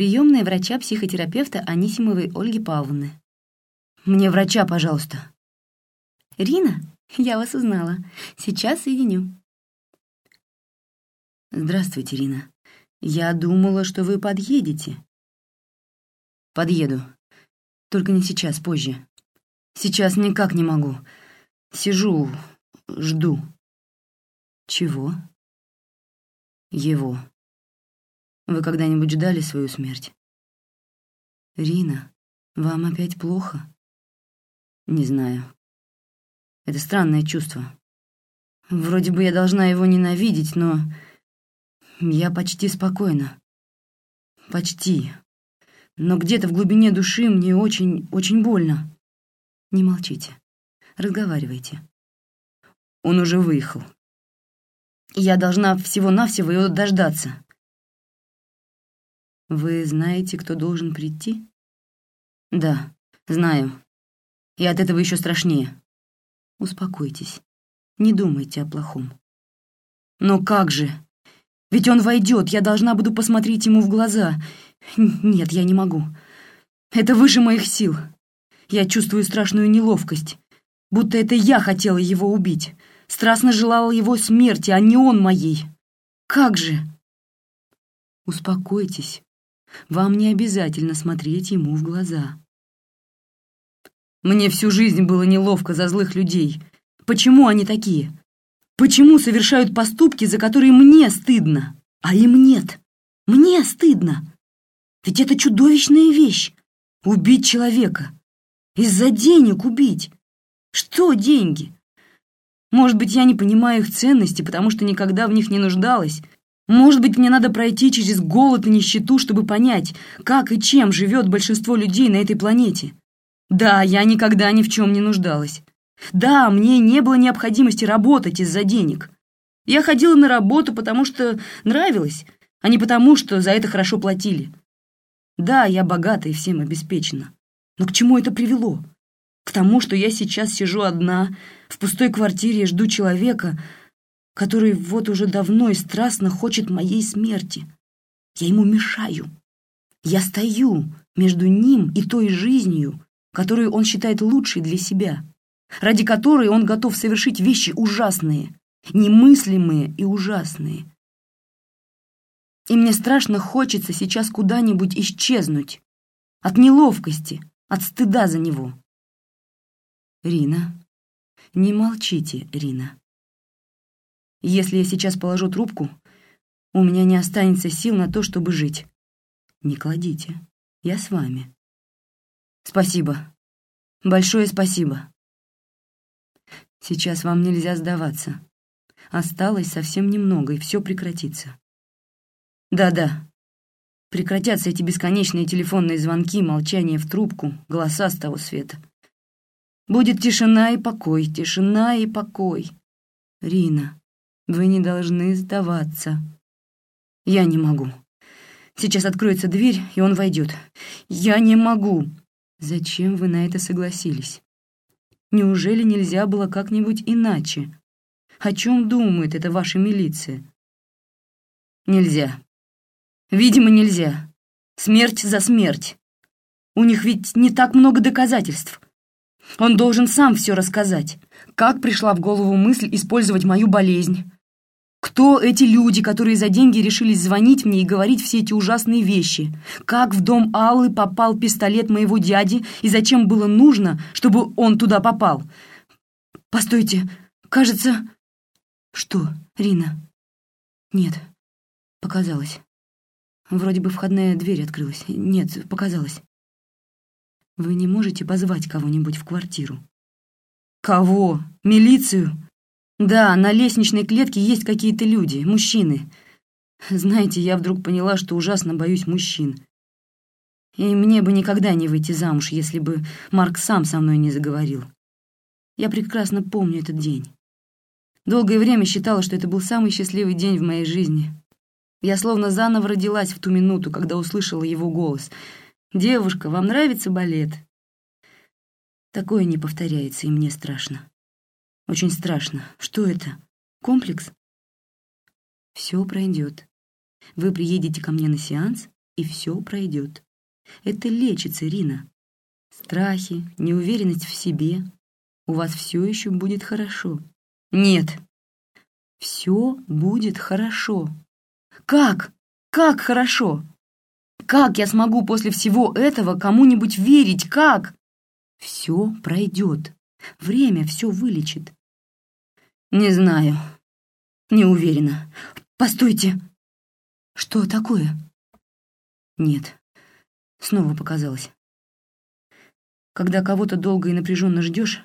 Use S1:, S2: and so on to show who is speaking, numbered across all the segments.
S1: Приемная врача-психотерапевта Анисимовой Ольги Павловны. «Мне врача, пожалуйста». «Рина, я вас узнала. Сейчас соединю». «Здравствуйте, Рина. Я думала, что вы подъедете». «Подъеду. Только не сейчас, позже. Сейчас никак не могу. Сижу, жду». «Чего?» «Его». Вы когда-нибудь ждали свою смерть? Рина, вам опять плохо? Не знаю. Это странное чувство. Вроде бы я должна его ненавидеть, но я почти спокойна. Почти. Но где-то в глубине души мне очень, очень больно. Не молчите. Разговаривайте. Он уже выехал. Я должна всего-навсего его дождаться. «Вы знаете, кто должен прийти?» «Да, знаю. И от этого еще страшнее». «Успокойтесь. Не думайте о плохом». «Но как же? Ведь он войдет, я должна буду посмотреть ему в глаза. Нет, я не могу. Это выше моих сил. Я чувствую страшную неловкость, будто это я хотела его убить, страстно желала его смерти, а не он моей. Как же?» «Успокойтесь. Вам не обязательно смотреть ему в глаза. Мне всю жизнь было неловко за злых людей. Почему они такие? Почему совершают поступки, за которые мне стыдно, а им нет? Мне стыдно. Ведь это чудовищная вещь — убить человека. Из-за денег убить. Что деньги? Может быть, я не понимаю их ценности, потому что никогда в них не нуждалась, может быть, мне надо пройти через голод и нищету, чтобы понять, как и чем живет большинство людей на этой планете. Да, я никогда ни в чем не нуждалась. Да, мне не было необходимости работать из-за денег. Я ходила на работу, потому что нравилось, а не потому, что за это хорошо платили. Да, я богата и всем обеспечена. Но к чему это привело? К тому, что я сейчас сижу одна, в пустой квартире жду человека, который вот уже давно и страстно хочет моей смерти. Я ему мешаю. Я стою между ним и той жизнью, которую он считает лучшей для себя, ради которой он готов совершить вещи ужасные, немыслимые и ужасные. И мне страшно хочется сейчас куда-нибудь исчезнуть. От неловкости, от стыда за него. Рина, не молчите, Рина. Если я сейчас положу трубку, у меня не останется сил на то, чтобы жить. Не кладите. Я с вами. Спасибо. Большое спасибо. Сейчас вам нельзя сдаваться. Осталось совсем немного, и все прекратится. Да-да. Прекратятся эти бесконечные телефонные звонки, молчание в трубку, голоса с того света. Будет тишина и покой, тишина и покой. Рина, вы не должны сдаваться. Я не могу. Сейчас откроется дверь, и он войдет. Я не могу. Зачем вы на это согласились? Неужели нельзя было как-нибудь иначе? О чем думает эта ваша милиция? Нельзя. Видимо, нельзя. Смерть за смерть. У них ведь не так много доказательств. Он должен сам все рассказать. Как пришла в голову мысль использовать мою болезнь? Кто эти люди, которые за деньги решились звонить мне и говорить все эти ужасные вещи? Как в дом Аллы попал пистолет моего дяди и зачем было нужно, чтобы он туда попал? Постойте, кажется... Что, Рина? Нет, показалось. Вроде бы входная дверь открылась. Нет, показалось. Вы не можете позвать кого-нибудь в квартиру? Кого? Милицию? Да, на лестничной клетке есть какие-то люди, мужчины. Знаете, я вдруг поняла, что ужасно боюсь мужчин. И мне бы никогда не выйти замуж, если бы Марк сам со мной не заговорил. Я прекрасно помню этот день. Долгое время считала, что это был самый счастливый день в моей жизни. Я словно заново родилась в ту минуту, когда услышала его голос. «Девушка, вам нравится балет?» Такое не повторяется, и мне страшно. Очень страшно. Что это? Комплекс? Все пройдет. Вы приедете ко мне на сеанс, и все пройдет. Это лечится, Ирина. Страхи, неуверенность в себе. У вас все еще будет хорошо. Нет. Все будет хорошо. Как? Как хорошо? Как я смогу после всего этого кому-нибудь верить? Как? Все пройдет. Время все вылечит. Не знаю. Не уверена. Постойте. Что такое? Нет. Снова показалось. Когда кого-то долго и напряженно ждешь,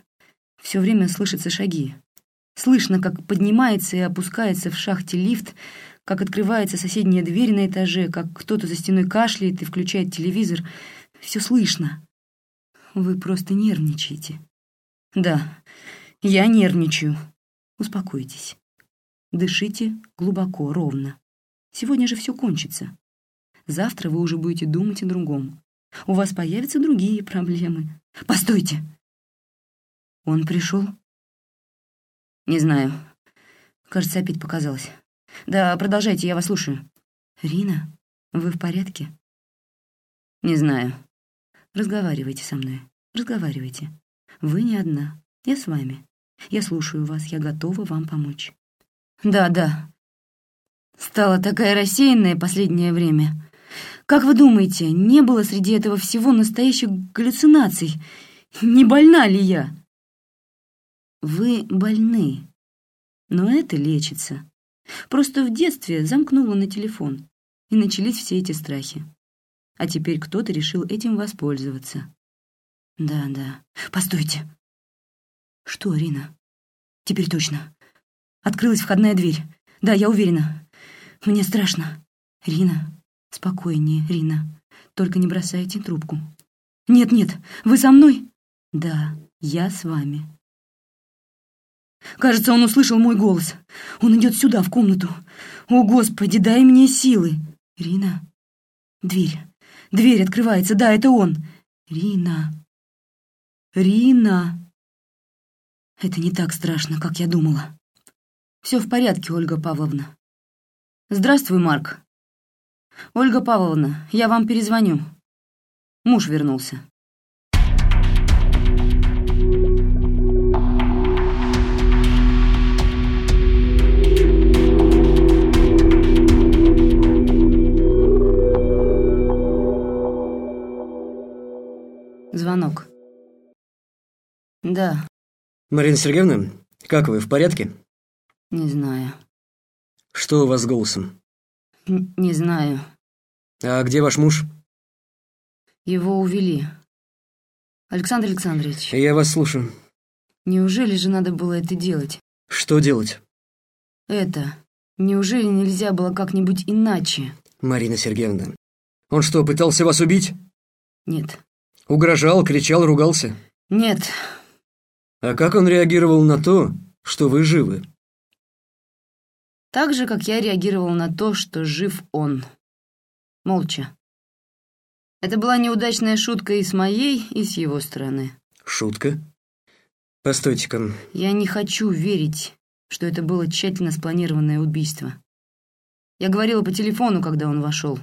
S1: все время слышатся шаги. Слышно, как поднимается и опускается в шахте лифт, как открывается соседняя дверь на этаже, как кто-то за стеной кашляет и включает телевизор. Все слышно. Вы просто нервничаете. Да, я нервничаю. Успокойтесь. Дышите глубоко, ровно. Сегодня же все кончится. Завтра вы уже будете думать о другом. У вас появятся другие проблемы. Постойте! Он пришел? Не знаю. Кажется, опять показалось. Да, продолжайте, я вас слушаю. Рина, вы в порядке? Не знаю. Разговаривайте со мной. Разговаривайте. Вы не одна. Я с вами. Я слушаю вас, я готова вам помочь. Да, да. Стала такая рассеянная последнее время. Как вы думаете, не было среди этого всего настоящих галлюцинаций? Не больна ли я? Вы больны, но это лечится. Просто в детстве замкнула на телефон, и начались все эти страхи. А теперь кто-то решил этим воспользоваться. Да, да. Постойте. Что, Рина? Теперь точно. Открылась входная дверь. Да, я уверена. Мне страшно. Рина, спокойнее, Рина. Только не бросайте трубку. Нет-нет, вы со мной? Да, я с вами. Кажется, он услышал мой голос. Он идет сюда, в комнату. О, Господи, дай мне силы. Рина. Дверь. Дверь открывается. Да, это он. Рина. Рина. Это не так страшно, как я думала. Все в порядке, Ольга Павловна. Здравствуй, Марк. Ольга Павловна, я вам перезвоню. Муж вернулся. Да,
S2: Марина Сергеевна, как вы, в порядке?
S1: не знаю.
S2: Что у вас с голосом?
S1: Н- не знаю.
S2: А где ваш муж?
S1: Его увели. Александр Александрович,
S2: Я вас слушаю.
S1: неужели же надо было это делать?
S2: Что делать?
S1: Это. Неужели нельзя было как-нибудь иначе?
S2: Марина Сергеевна, он что, пытался вас убить?
S1: Нет.
S2: Угрожал, кричал, ругался?
S1: Нет.
S2: А как он реагировал на то, что вы живы?
S1: Так же, как я реагировал на то, что жив он. Молча. Это была неудачная шутка и с моей, и с его стороны.
S2: Шутка? Постойте-ка,
S1: Я не хочу верить, что это было тщательно спланированное убийство. Я говорила по телефону, когда он вошел.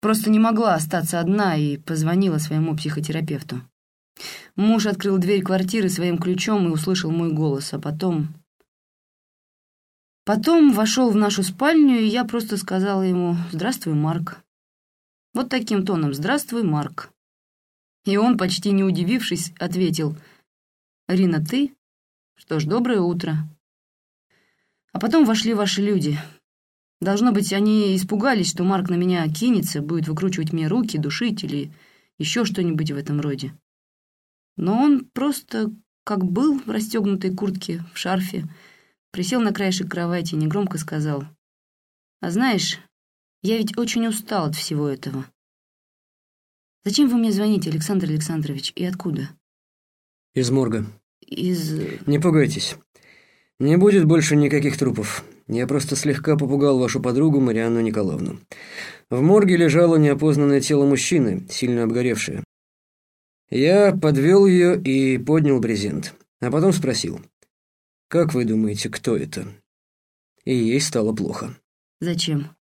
S1: Просто не могла остаться одна и позвонила своему психотерапевту. Муж открыл дверь квартиры своим ключом и услышал мой голос, а потом... Потом вошел в нашу спальню, и я просто сказала ему «Здравствуй, Марк». Вот таким тоном «Здравствуй, Марк». И он, почти не удивившись, ответил «Рина, ты? Что ж, доброе утро». А потом вошли ваши люди. Должно быть, они испугались, что Марк на меня кинется, будет выкручивать мне руки, душить или еще что-нибудь в этом роде. Но он просто, как был в расстегнутой куртке, в шарфе, присел на краешек кровати и негромко сказал, «А знаешь, я ведь очень устал от всего этого. Зачем вы мне звоните, Александр Александрович, и откуда?
S2: из морга.
S1: Из...
S2: Не пугайтесь. Не будет больше никаких трупов. Я просто слегка попугал вашу подругу Марианну Николаевну. В морге лежало неопознанное тело мужчины, сильно обгоревшее. Я подвел ее и поднял брезент, а потом спросил, «Как вы думаете, кто это?» И ей стало плохо.
S1: Зачем?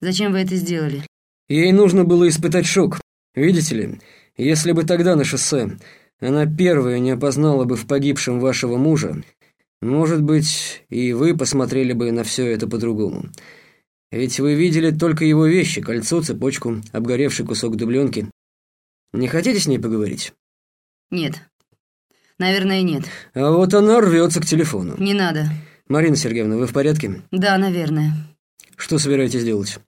S1: Зачем вы это сделали?
S2: Ей нужно было испытать шок. Видите ли, если бы тогда на шоссе она первая не опознала бы в погибшем вашего мужа, может быть, и вы посмотрели бы на все это по-другому. Ведь вы видели только его вещи, кольцо, цепочку, обгоревший кусок дубленки. Не хотите с ней поговорить?
S1: Нет. Наверное, нет.
S2: А вот она рвется к телефону.
S1: Не надо.
S2: Марина Сергеевна, вы в порядке?
S1: Да, наверное.
S2: Что собираетесь делать?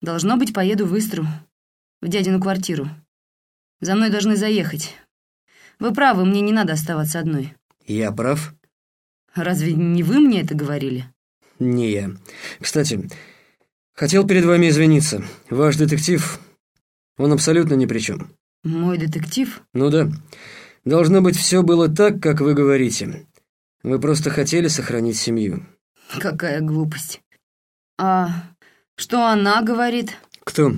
S1: Должно быть, поеду в Истру, в дядину квартиру. За мной должны заехать. Вы правы, мне не надо оставаться одной.
S2: Я прав?
S1: Разве не вы мне это говорили?
S2: Не я. Кстати, хотел перед вами извиниться. Ваш детектив, он абсолютно ни при чем.
S1: Мой детектив?
S2: Ну да. Должно быть, все было так, как вы говорите. Вы просто хотели сохранить семью.
S1: Какая глупость. А что она говорит?
S2: Кто?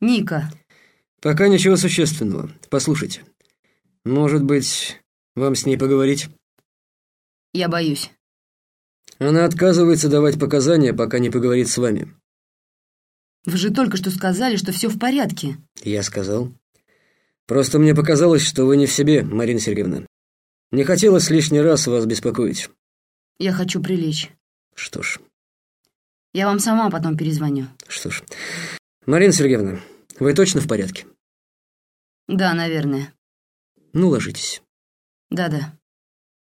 S1: Ника.
S2: Пока ничего существенного. Послушайте. Может быть, вам с ней поговорить?
S1: Я боюсь.
S2: Она отказывается давать показания, пока не поговорит с вами.
S1: Вы же только что сказали, что все в порядке.
S2: Я сказал. Просто мне показалось, что вы не в себе, Марина Сергеевна. Не хотелось лишний раз вас беспокоить.
S1: Я хочу прилечь.
S2: Что ж.
S1: Я вам сама потом перезвоню.
S2: Что ж. Марина Сергеевна, вы точно в порядке?
S1: Да, наверное.
S2: Ну, ложитесь.
S1: Да-да.